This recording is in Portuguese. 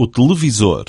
o televisor.